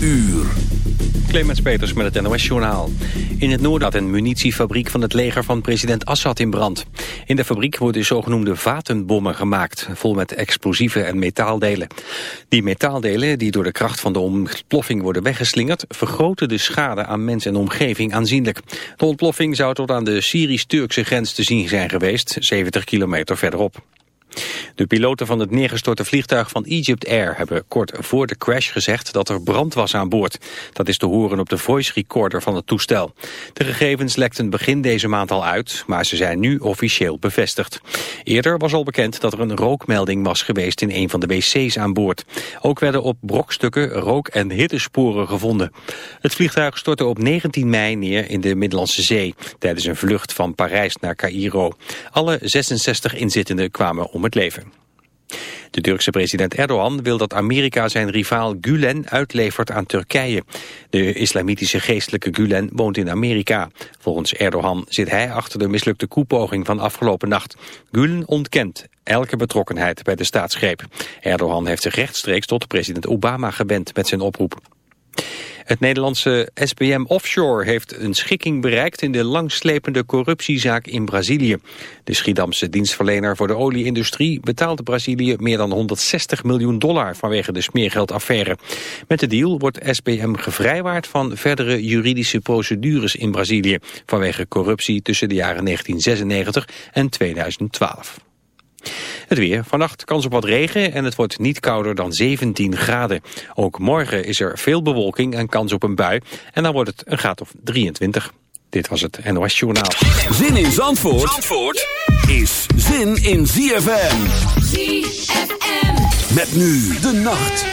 Uur. Clemens Peters met het NOS-journaal. In het noorden had een munitiefabriek van het leger van president Assad in brand. In de fabriek worden zogenoemde vatenbommen gemaakt, vol met explosieven en metaaldelen. Die metaaldelen, die door de kracht van de ontploffing worden weggeslingerd, vergroten de schade aan mens en omgeving aanzienlijk. De ontploffing zou tot aan de Syrisch-Turkse grens te zien zijn geweest, 70 kilometer verderop. De piloten van het neergestorte vliegtuig van Egypt Air hebben kort voor de crash gezegd dat er brand was aan boord. Dat is te horen op de voice recorder van het toestel. De gegevens lekten begin deze maand al uit, maar ze zijn nu officieel bevestigd. Eerder was al bekend dat er een rookmelding was geweest in een van de wc's aan boord. Ook werden op brokstukken rook- en hittesporen gevonden. Het vliegtuig stortte op 19 mei neer in de Middellandse Zee tijdens een vlucht van Parijs naar Cairo. Alle 66 inzittenden kwamen om leven. De Turkse president Erdogan wil dat Amerika zijn rivaal Gulen uitlevert aan Turkije. De islamitische geestelijke Gulen woont in Amerika. Volgens Erdogan zit hij achter de mislukte koepoging van afgelopen nacht. Gulen ontkent elke betrokkenheid bij de staatsgreep. Erdogan heeft zich rechtstreeks tot president Obama gewend met zijn oproep. Het Nederlandse SBM Offshore heeft een schikking bereikt in de langslepende corruptiezaak in Brazilië. De Schiedamse dienstverlener voor de olieindustrie betaalde Brazilië meer dan 160 miljoen dollar vanwege de smeergeldaffaire. Met de deal wordt SBM gevrijwaard van verdere juridische procedures in Brazilië vanwege corruptie tussen de jaren 1996 en 2012. Het weer. Vannacht kans op wat regen en het wordt niet kouder dan 17 graden. Ook morgen is er veel bewolking en kans op een bui. En dan wordt het een graad of 23. Dit was het NOS Journaal. Zin in Zandvoort, Zandvoort is zin in ZFM. ZFM. Met nu de nacht.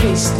tasty.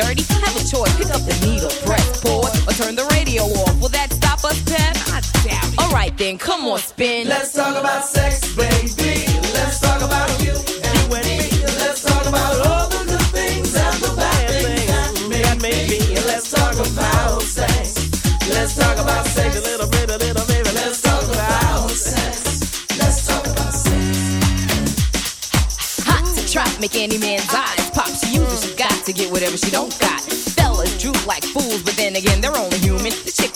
Dirty have a choice. Pick up the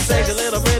Sex a little bit,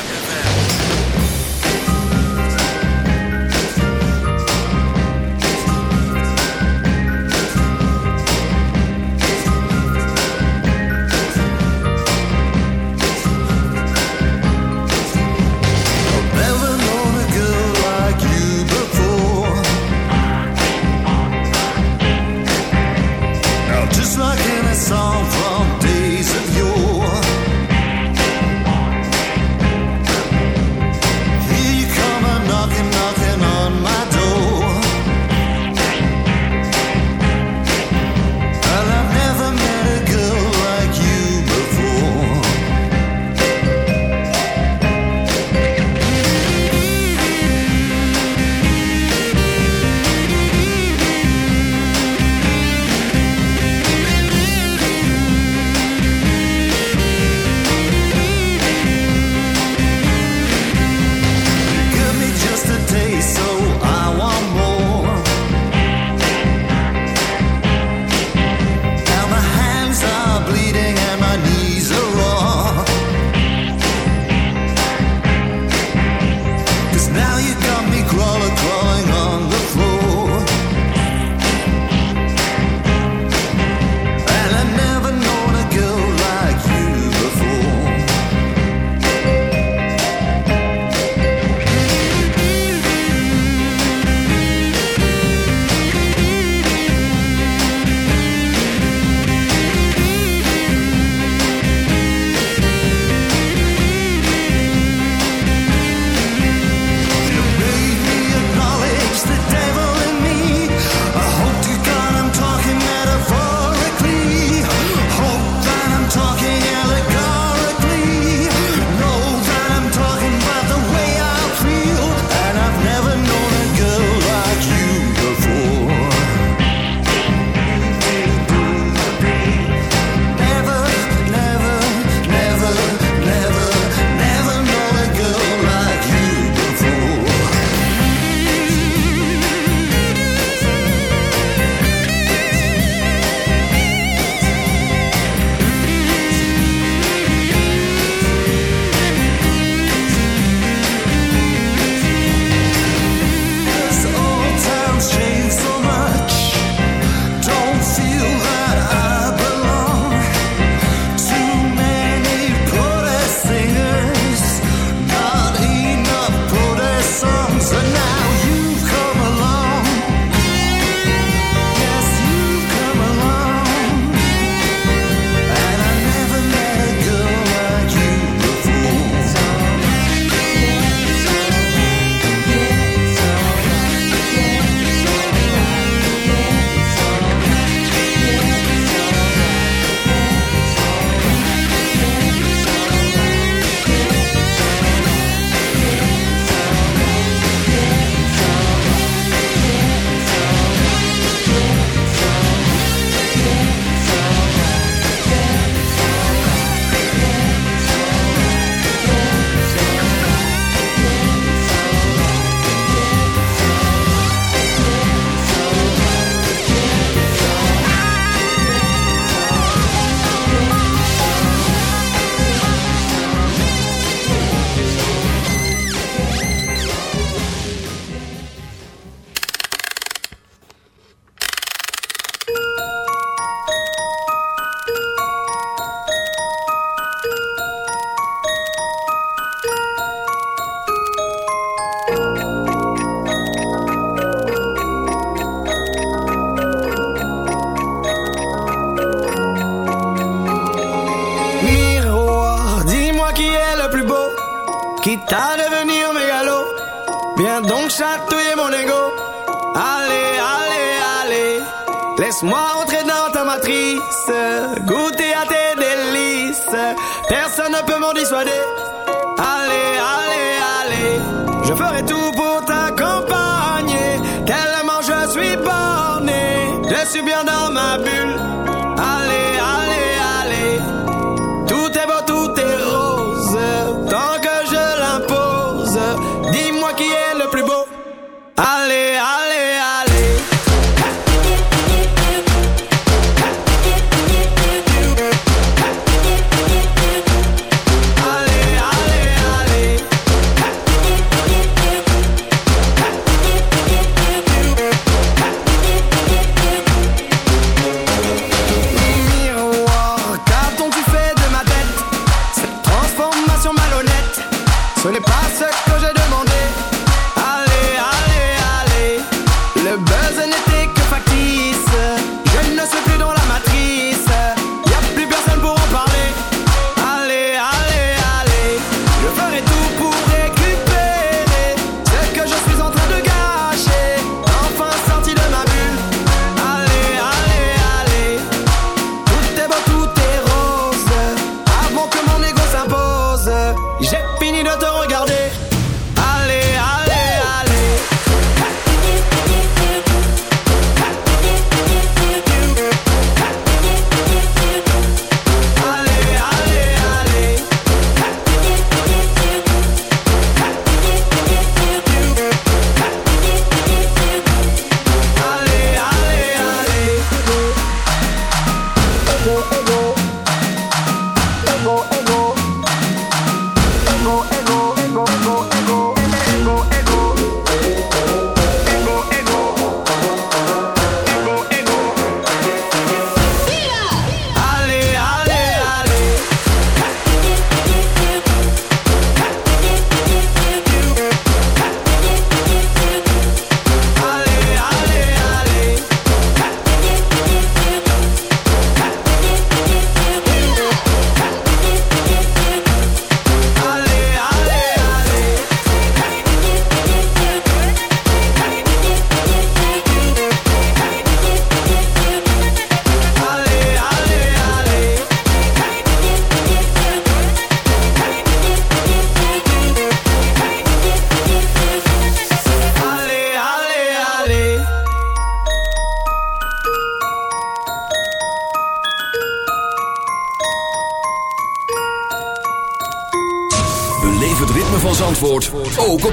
ali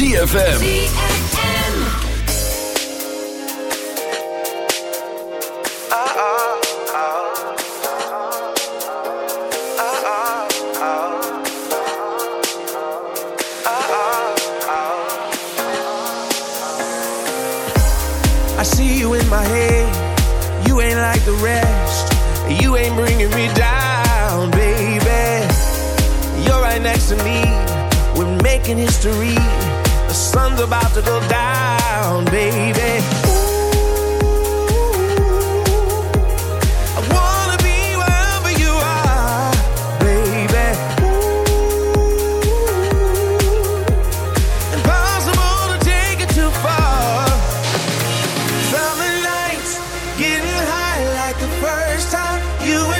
ZFM. you